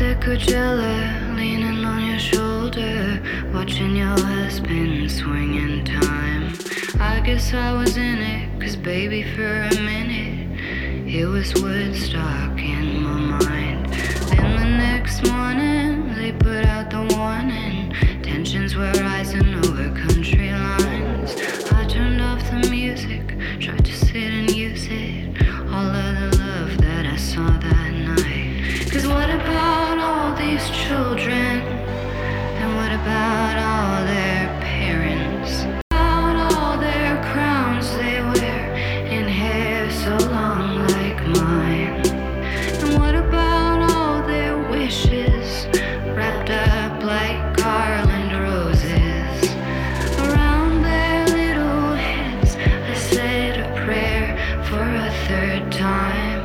at Coachella, leaning on your shoulder, watching your husband swing in time. I guess I was in it, cause baby, for a minute, it was Woodstock in third time.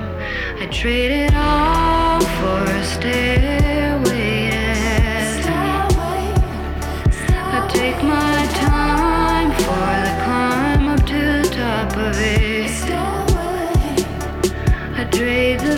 I traded all for a stairway to heaven. I take my time for the climb up to the top of it. I trade the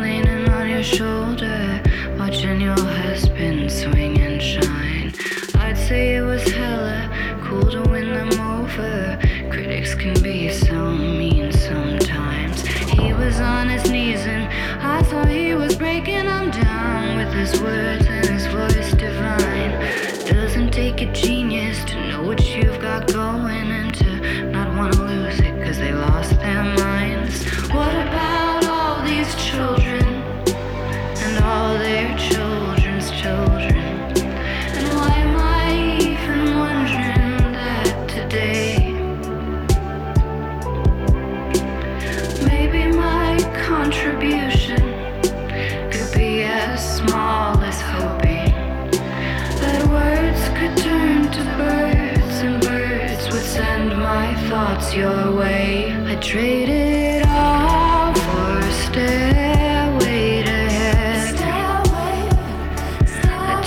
leaning on your shoulder, watching your husband swing and shine. I'd say it was hella cool to win them over. Critics can be so mean sometimes. He was on his knees and I thought he was breaking them down with his words and his voice divine. Doesn't take a genius to know what you've got going your way. I traded all for a stare.